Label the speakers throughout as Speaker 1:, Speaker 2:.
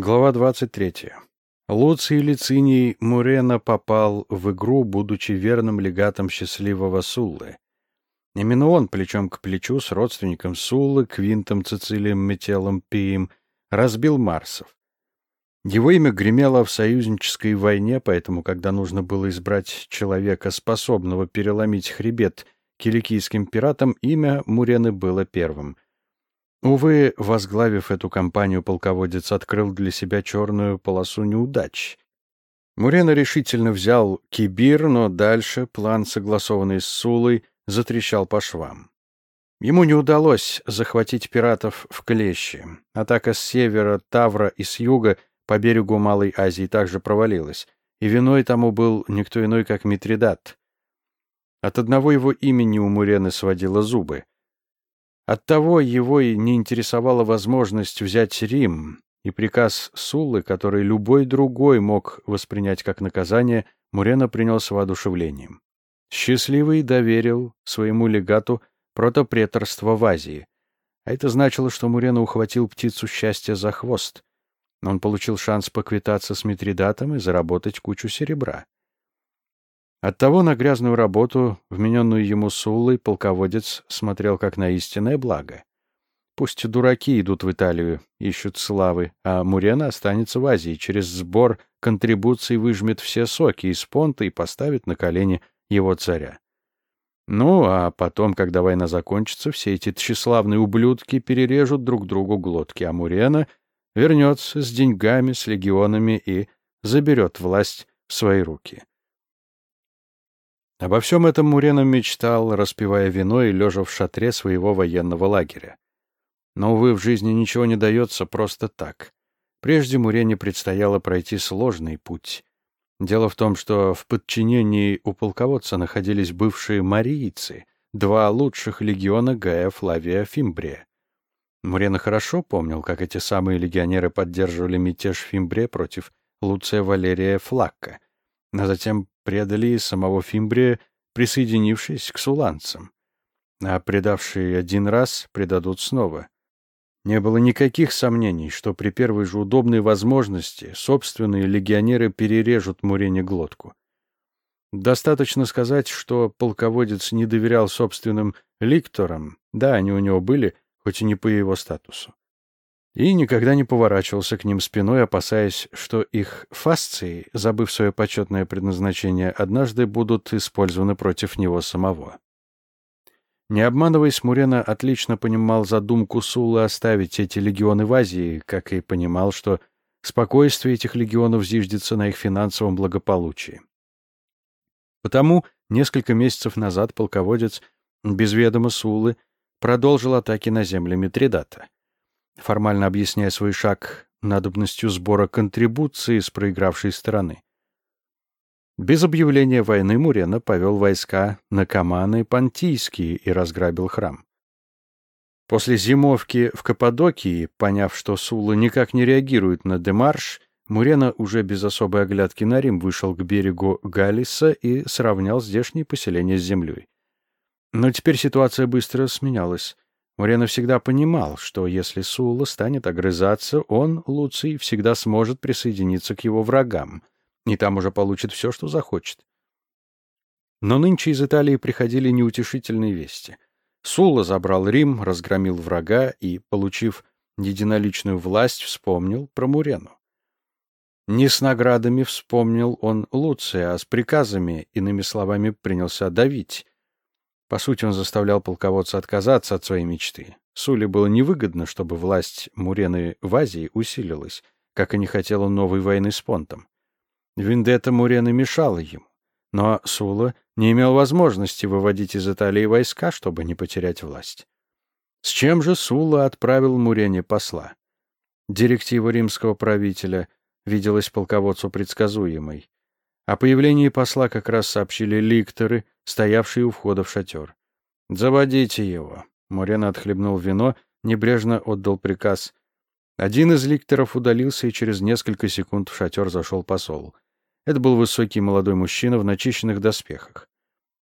Speaker 1: Глава 23. Луций Лициний Мурена попал в игру, будучи верным легатом счастливого Суллы. Именно он, плечом к плечу, с родственником Суллы, Квинтом Цицилием Метелом Пием, разбил Марсов. Его имя гремело в союзнической войне, поэтому, когда нужно было избрать человека, способного переломить хребет киликийским пиратам, имя Мурены было первым — Увы, возглавив эту кампанию, полководец открыл для себя черную полосу неудач. Мурена решительно взял Кибир, но дальше план, согласованный с Сулой, затрещал по швам. Ему не удалось захватить пиратов в клещи. Атака с севера, Тавра и с юга по берегу Малой Азии также провалилась, и виной тому был никто иной, как Митридат. От одного его имени у Мурены сводило зубы — Оттого его и не интересовала возможность взять Рим, и приказ Суллы, который любой другой мог воспринять как наказание, Мурена принял с воодушевлением. Счастливый доверил своему легату протопреторство в Азии. А это значило, что Мурена ухватил птицу счастья за хвост. Он получил шанс поквитаться с Митридатом и заработать кучу серебра. Оттого на грязную работу, вмененную ему Суллой, полководец смотрел как на истинное благо. Пусть дураки идут в Италию, ищут славы, а Мурена останется в Азии, через сбор контрибуций выжмет все соки из понта и поставит на колени его царя. Ну, а потом, когда война закончится, все эти тщеславные ублюдки перережут друг другу глотки, а Мурена вернется с деньгами, с легионами и заберет власть в свои руки. Обо всем этом Мурена мечтал, распивая вино и лежа в шатре своего военного лагеря. Но, увы, в жизни ничего не дается просто так. Прежде Мурене предстояло пройти сложный путь. Дело в том, что в подчинении у полководца находились бывшие марийцы, два лучших легиона Гая Флавия Фимбрия. Мурена хорошо помнил, как эти самые легионеры поддерживали мятеж Фимбрия против Луция Валерия Флакка, а затем предали самого Фимбрия, присоединившись к суланцам. А предавшие один раз предадут снова. Не было никаких сомнений, что при первой же удобной возможности собственные легионеры перережут Мурене глотку. Достаточно сказать, что полководец не доверял собственным ликторам, да, они у него были, хоть и не по его статусу и никогда не поворачивался к ним спиной, опасаясь, что их фасции, забыв свое почетное предназначение, однажды будут использованы против него самого. Не обманываясь, Мурена отлично понимал задумку Сулы оставить эти легионы в Азии, как и понимал, что спокойствие этих легионов зиждется на их финансовом благополучии. Потому несколько месяцев назад полководец, без ведома Сулы, продолжил атаки на земли Митридата — формально объясняя свой шаг надобностью сбора контрибуции с проигравшей стороны. Без объявления войны Мурена повел войска на Каманы Пантийские и разграбил храм. После зимовки в Каппадокии, поняв, что Сула никак не реагирует на демарш, Мурена уже без особой оглядки на Рим вышел к берегу Галиса и сравнял здешние поселения с землей. Но теперь ситуация быстро сменялась. Мурена всегда понимал, что если Сула станет огрызаться, он, Луций, всегда сможет присоединиться к его врагам, и там уже получит все, что захочет. Но нынче из Италии приходили неутешительные вести. Сула забрал Рим, разгромил врага и, получив единоличную власть, вспомнил про Мурену. Не с наградами вспомнил он Луция, а с приказами, иными словами, принялся давить, по сути, он заставлял полководца отказаться от своей мечты. Суле было невыгодно, чтобы власть Мурены в Азии усилилась, как и не хотел он новой войны с Понтом. Вендетта Мурены мешала ему. Но Сула не имел возможности выводить из Италии войска, чтобы не потерять власть. С чем же Сула отправил Мурене посла? Директива римского правителя виделась полководцу предсказуемой. О появлении посла как раз сообщили ликторы, стоявшие у входа в шатер. «Заводите его!» Мурена отхлебнул вино, небрежно отдал приказ. Один из ликторов удалился, и через несколько секунд в шатер зашел посол. Это был высокий молодой мужчина в начищенных доспехах.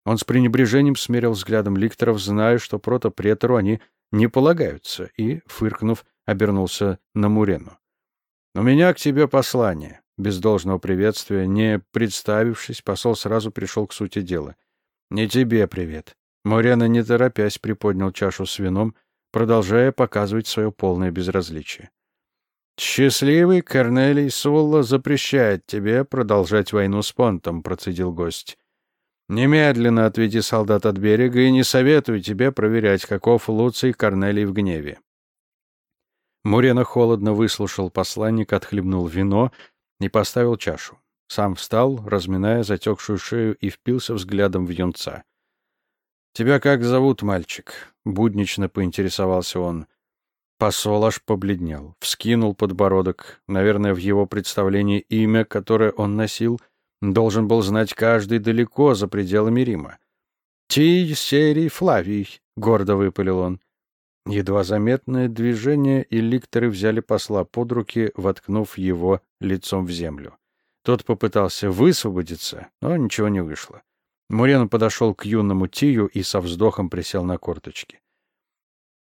Speaker 1: Он с пренебрежением смерил взглядом ликторов, зная, что протопретору они не полагаются, и, фыркнув, обернулся на Мурену. «У меня к тебе послание». Без должного приветствия, не представившись, посол сразу пришел к сути дела. «Не тебе привет». Морена, не торопясь, приподнял чашу с вином, продолжая показывать свое полное безразличие. «Счастливый Корнелий Сулла запрещает тебе продолжать войну с Понтом», — процедил гость. «Немедленно отведи солдат от берега и не советую тебе проверять, каков Луций Корнелий в гневе. Мурена холодно выслушал посланник, отхлебнул вино и поставил чашу. Сам встал, разминая затекшую шею, и впился взглядом в юнца. «Тебя как зовут, мальчик?» — буднично поинтересовался он. Посол аж побледнел, вскинул подбородок. Наверное, в его представлении имя, которое он носил, должен был знать каждый далеко за пределами Рима. «Тий Серий Флавий», — гордо выпалил он. Едва заметное движение, и ликторы взяли посла под руки, воткнув его лицом в землю. Тот попытался высвободиться, но ничего не вышло. Мурен подошел к юному Тию и со вздохом присел на корточки.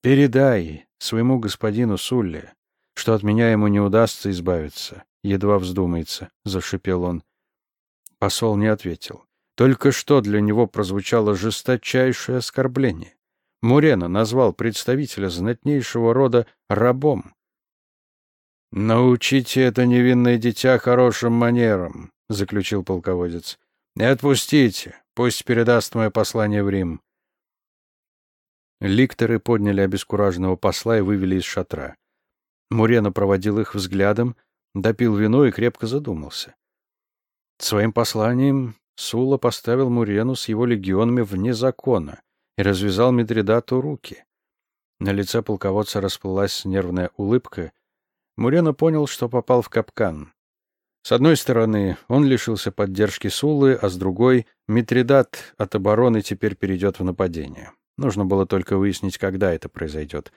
Speaker 1: «Передай своему господину Сулле, что от меня ему не удастся избавиться, едва вздумается», — зашипел он. Посол не ответил. Только что для него прозвучало жесточайшее оскорбление. Мурена назвал представителя знатнейшего рода рабом. «Научите это невинное дитя хорошим манерам», — заключил полководец. «Не отпустите, пусть передаст мое послание в Рим». Ликторы подняли обескураженного посла и вывели из шатра. Мурена проводил их взглядом, допил вино и крепко задумался. Своим посланием Сула поставил Мурену с его легионами вне закона — и развязал Митридату руки. На лице полководца расплылась нервная улыбка. Мурена понял, что попал в капкан. С одной стороны, он лишился поддержки Сулы, а с другой — Митридат от обороны теперь перейдет в нападение. Нужно было только выяснить, когда это произойдет.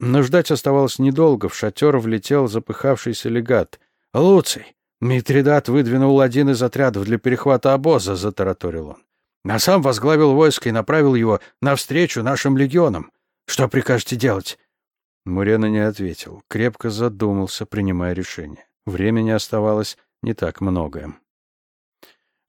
Speaker 1: Но ждать оставалось недолго. В шатер влетел запыхавшийся легат. «Луций! Митридат выдвинул один из отрядов для перехвата обоза», — затараторил он а сам возглавил войско и направил его навстречу нашим легионам. Что прикажете делать?» Мурена не ответил, крепко задумался, принимая решение. Времени оставалось не так много.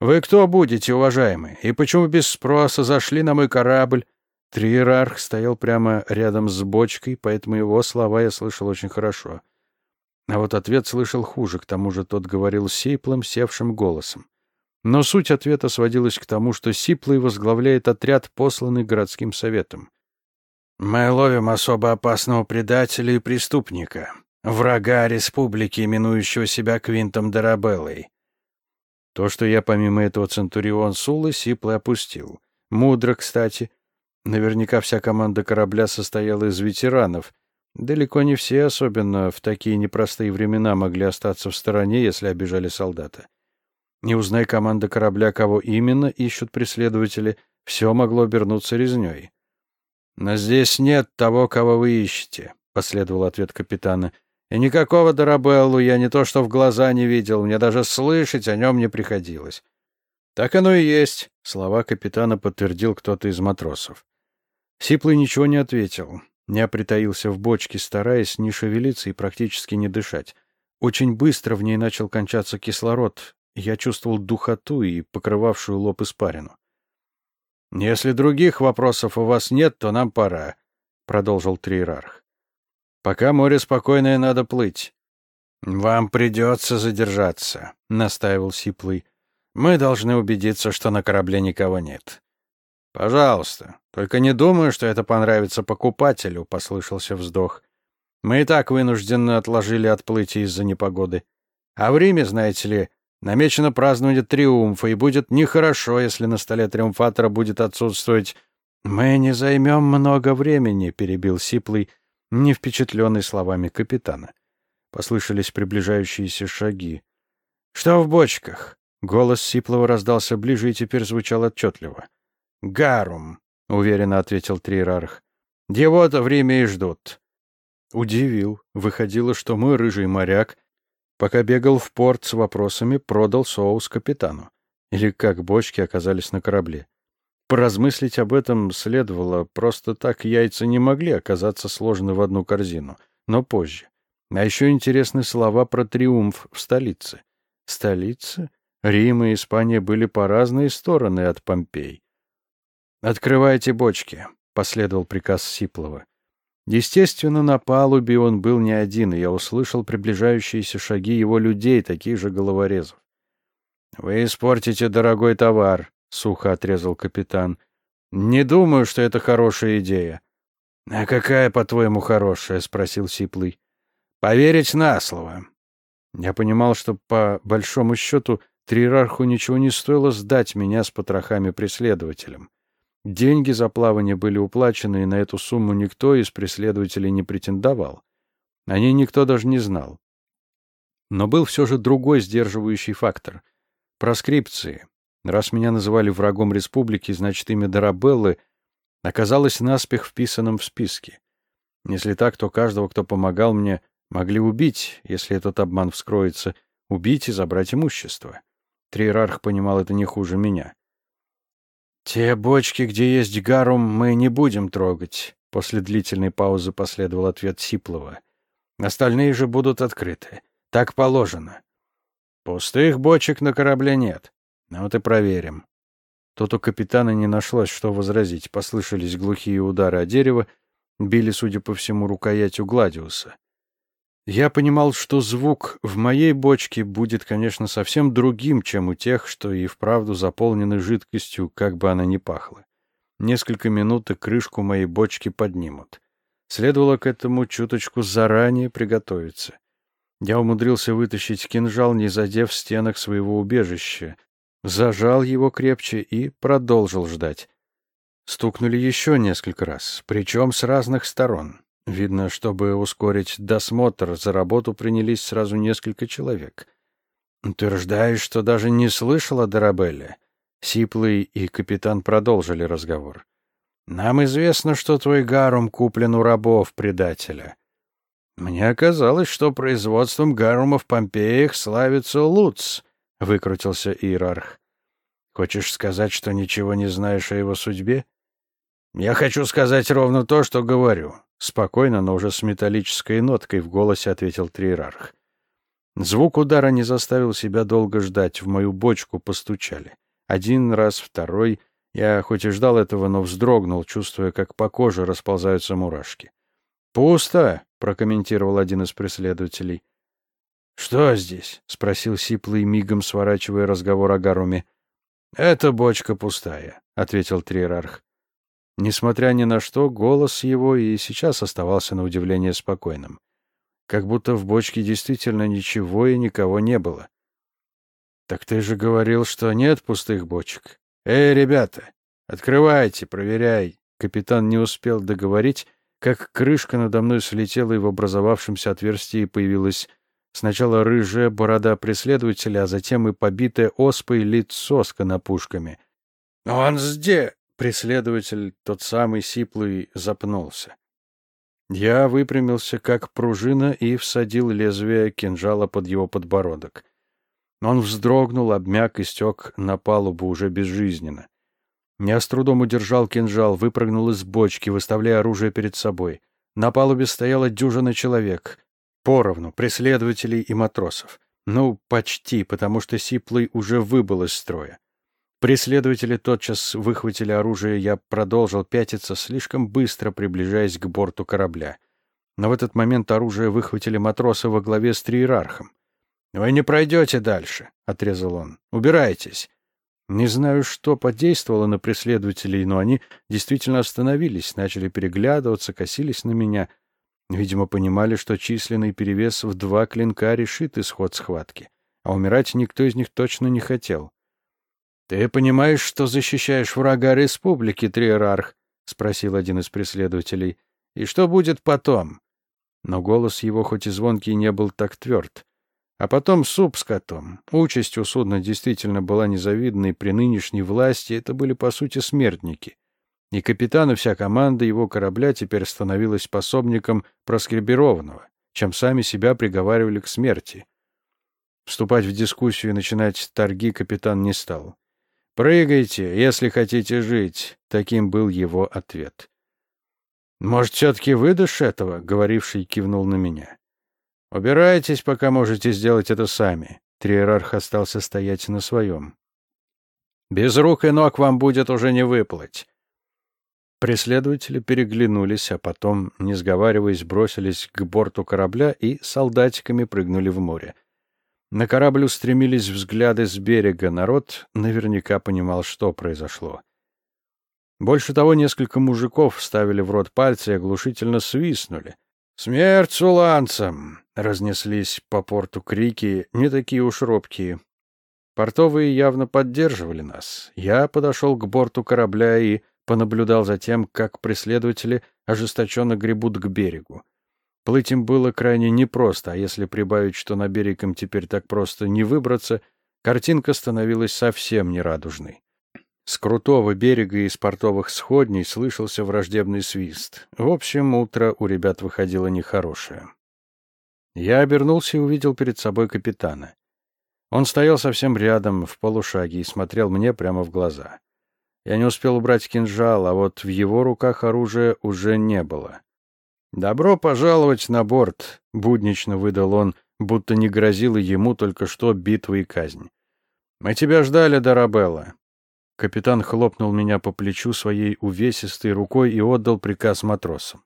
Speaker 1: «Вы кто будете, уважаемый? И почему без спроса зашли на мой корабль?» Триерарх стоял прямо рядом с бочкой, поэтому его слова я слышал очень хорошо. А вот ответ слышал хуже, к тому же тот говорил сиплым, севшим голосом. Но суть ответа сводилась к тому, что Сиплый возглавляет отряд, посланный городским советом. «Мы ловим особо опасного предателя и преступника, врага республики, именующего себя Квинтом Дарабеллой». То, что я помимо этого Центурион Сулы, Сиплый опустил. Мудро, кстати. Наверняка вся команда корабля состояла из ветеранов. Далеко не все, особенно в такие непростые времена, могли остаться в стороне, если обижали солдата. Не узнай команда корабля, кого именно ищут преследователи, все могло обернуться резней. «Но здесь нет того, кого вы ищете», — последовал ответ капитана. «И никакого Дарабеллу я не то что в глаза не видел, мне даже слышать о нем не приходилось». «Так оно и есть», — слова капитана подтвердил кто-то из матросов. Сиплый ничего не ответил. Я притаился в бочке, стараясь не шевелиться и практически не дышать. Очень быстро в ней начал кончаться кислород, я чувствовал духоту и покрывавшую лоб испарину. «Если других вопросов у вас нет, то нам пора», — продолжил Триерарх. «Пока море спокойное, надо плыть». «Вам придется задержаться», — настаивал Сиплый. «Мы должны убедиться, что на корабле никого нет». «Пожалуйста. Только не думаю, что это понравится покупателю», — послышался вздох. «Мы и так вынуждены отложили отплытие из-за непогоды. А в Риме, знаете ли, Намечено празднование триумфа, и будет нехорошо, если на столе триумфатора будет отсутствовать... «Мы не займем много времени», — перебил Сиплый, не впечатленный словами капитана. Послышались приближающиеся шаги. «Что в бочках?» Голос Сиплова раздался ближе и теперь звучал отчетливо. «Гарум», — уверенно ответил Триерарх. «Его-то время и ждут». Удивил. Выходило, что мой рыжий моряк Пока бегал в порт с вопросами, продал соус капитану. Или как бочки оказались на корабле. Поразмыслить об этом следовало, просто так яйца не могли оказаться сложены в одну корзину, но позже. А еще интересны слова про триумф в столице. Столица? Рим и Испания были по разные стороны от Помпей. «Открывайте бочки», — последовал приказ Сиплова. Естественно, на палубе он был не один, и я услышал приближающиеся шаги его людей, таких же головорезов. «Вы испортите дорогой товар», — сухо отрезал капитан. «Не думаю, что это хорошая идея». «А какая, по-твоему, хорошая?» — спросил Сиплый. «Поверить на слово». Я понимал, что, по большому счету, Трирарху ничего не стоило сдать меня с потрохами преследователям. Деньги за плавание были уплачены, и на эту сумму никто из преследователей не претендовал. О ней никто даже не знал. Но был все же другой сдерживающий фактор — проскрипции. Раз меня называли врагом республики, значит, имя Дарабеллы оказалось наспех вписанным в списки. Если так, то каждого, кто помогал мне, могли убить, если этот обман вскроется, убить и забрать имущество. Триерарх понимал это не хуже меня. «Те бочки, где есть гарум, мы не будем трогать», — после длительной паузы последовал ответ Сиплова. «Остальные же будут открыты. Так положено». «Пустых бочек на корабле нет. Ну вот и проверим». Тут у капитана не нашлось, что возразить. Послышались глухие удары о дерево, били, судя по всему, рукоятью Гладиуса. Я понимал, что звук в моей бочке будет, конечно, совсем другим, чем у тех, что и вправду заполнены жидкостью, как бы она ни пахла. Несколько минут и крышку моей бочки поднимут. Следовало к этому чуточку заранее приготовиться. Я умудрился вытащить кинжал, не задев в стенах своего убежища, зажал его крепче и продолжил ждать. Стукнули еще несколько раз, причем с разных сторон. Видно, чтобы ускорить досмотр, за работу принялись сразу несколько человек. «Утверждаешь, что даже не слышал о Дарабелле?» Сиплый и капитан продолжили разговор. «Нам известно, что твой гарум куплен у рабов предателя. Мне оказалось, что производством гарума в Помпеях славится Луц», — выкрутился иерарх. «Хочешь сказать, что ничего не знаешь о его судьбе?» «Я хочу сказать ровно то, что говорю. Спокойно, но уже с металлической ноткой в голосе ответил Триерарх. Звук удара не заставил себя долго ждать. В мою бочку постучали. Один раз, второй. Я хоть и ждал этого, но вздрогнул, чувствуя, как по коже расползаются мурашки. «Пусто!» — прокомментировал один из преследователей. «Что здесь?» — спросил Сиплый, мигом сворачивая разговор о Гаруме. «Это бочка пустая», — ответил Триерарх. Несмотря ни на что, голос его и сейчас оставался на удивление спокойным. Как будто в бочке действительно ничего и никого не было. «Так ты же говорил, что нет пустых бочек. Эй, ребята, открывайте, проверяй!» Капитан не успел договорить, как крышка надо мной слетела, и в образовавшемся отверстии появилась сначала рыжая борода преследователя, а затем и побитое оспой лицо с конопушками. «Он здесь!» Преследователь, тот самый сиплый, запнулся. Я выпрямился, как пружина, и всадил лезвие кинжала под его подбородок. Он вздрогнул, обмяк и стек на палубу уже безжизненно. Я с трудом удержал кинжал, выпрыгнул из бочки, выставляя оружие перед собой. На палубе стояла дюжина человек. Поровну, преследователей и матросов. Ну, почти, потому что Сиплый уже выбыл из строя. Преследователи тотчас выхватили оружие, я продолжил пятиться, слишком быстро приближаясь к борту корабля. Но в этот момент оружие выхватили матросы во главе с триерархом. «Вы не пройдете дальше», — отрезал он. «Убирайтесь». Не знаю, что подействовало на преследователей, но они действительно остановились, начали переглядываться, косились на меня. Видимо, понимали, что численный перевес в два клинка решит исход схватки. А умирать никто из них точно не хотел. «Ты понимаешь, что защищаешь врага республики, Триерарх?» — спросил один из преследователей. «И что будет потом?» Но голос его, хоть и звонкий, не был так тверд. А потом суп с котом. Участь у судна действительно была незавидной. При нынешней власти это были, по сути, смертники. И капитан и вся команда его корабля теперь становилась пособником проскребированного, чем сами себя приговаривали к смерти. Вступать в дискуссию и начинать торги капитан не стал. «Прыгайте, если хотите жить», — таким был его ответ. «Может, все-таки выдашь этого?» — говоривший кивнул на меня. «Убирайтесь, пока можете сделать это сами». Триерарх остался стоять на своем. «Без рук и ног вам будет уже не выплыть». Преследователи переглянулись, а потом, не сговариваясь, бросились к борту корабля и солдатиками прыгнули в море. На корабль устремились взгляды с берега. Народ наверняка понимал, что произошло. Больше того, несколько мужиков вставили в рот пальцы и оглушительно свистнули. «Смерть суланцам!» — разнеслись по порту крики, не такие уж робкие. Портовые явно поддерживали нас. Я подошел к борту корабля и понаблюдал за тем, как преследователи ожесточенно гребут к берегу. Плыть им было крайне непросто, а если прибавить, что на берег им теперь так просто не выбраться, картинка становилась совсем нерадужной. С крутого берега и из портовых сходней слышался враждебный свист. В общем, утро у ребят выходило нехорошее. Я обернулся и увидел перед собой капитана. Он стоял совсем рядом, в полушаге, и смотрел мне прямо в глаза. Я не успел убрать кинжал, а вот в его руках оружия уже не было. «Добро пожаловать на борт», — буднично выдал он, будто не грозила ему только что битва и казнь. «Мы тебя ждали, Дарабелла». Капитан хлопнул меня по плечу своей увесистой рукой и отдал приказ матросам.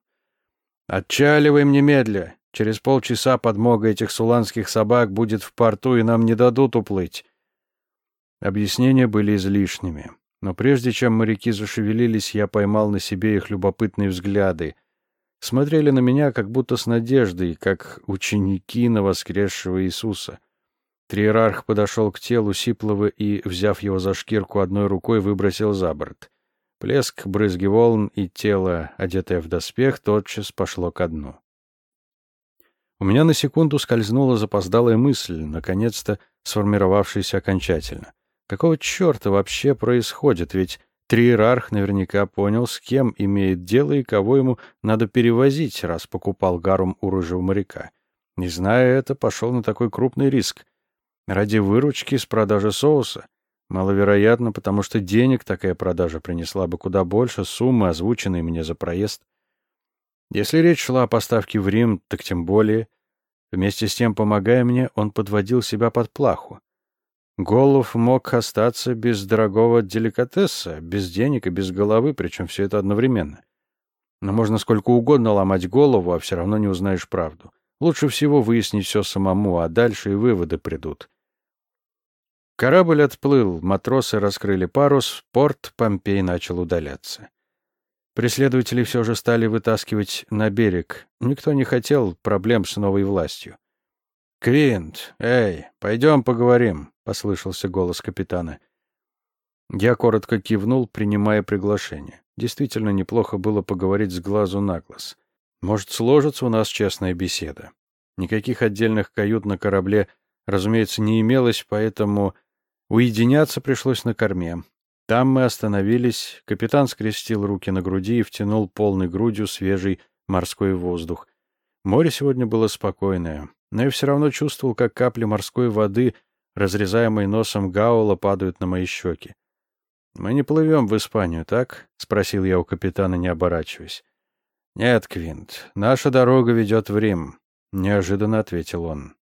Speaker 1: «Отчаливаем немедля. Через полчаса подмога этих суланских собак будет в порту, и нам не дадут уплыть». Объяснения были излишними. Но прежде чем моряки зашевелились, я поймал на себе их любопытные взгляды — смотрели на меня как будто с надеждой, как ученики на воскресшего Иисуса. Триерарх подошел к телу Сиплова и, взяв его за шкирку одной рукой, выбросил за борт. Плеск, брызги волн и тело, одетое в доспех, тотчас пошло ко дну. У меня на секунду скользнула запоздалая мысль, наконец-то сформировавшаяся окончательно. Какого черта вообще происходит? Ведь Триерарх наверняка понял, с кем имеет дело и кого ему надо перевозить, раз покупал гарум у рыжего моряка. Не зная это, пошел на такой крупный риск. Ради выручки с продажи соуса? Маловероятно, потому что денег такая продажа принесла бы куда больше суммы, озвученной мне за проезд. Если речь шла о поставке в Рим, так тем более. Вместе с тем, помогая мне, он подводил себя под плаху. Голов мог остаться без дорогого деликатеса, без денег и без головы, причем все это одновременно. Но можно сколько угодно ломать голову, а все равно не узнаешь правду. Лучше всего выяснить все самому, а дальше и выводы придут. Корабль отплыл, матросы раскрыли парус, порт Помпей начал удаляться. Преследователи все же стали вытаскивать на берег. Никто не хотел проблем с новой властью. «Квинт, эй, пойдем поговорим», — послышался голос капитана. Я коротко кивнул, принимая приглашение. Действительно неплохо было поговорить с глазу на глаз. Может, сложится у нас честная беседа. Никаких отдельных кают на корабле, разумеется, не имелось, поэтому уединяться пришлось на корме. Там мы остановились, капитан скрестил руки на груди и втянул полной грудью свежий морской воздух. Море сегодня было спокойное но я все равно чувствовал, как капли морской воды, разрезаемой носом Гаула, падают на мои щеки. «Мы не плывем в Испанию, так?» — спросил я у капитана, не оборачиваясь. «Нет, Квинт, наша дорога ведет в Рим», — неожиданно ответил он.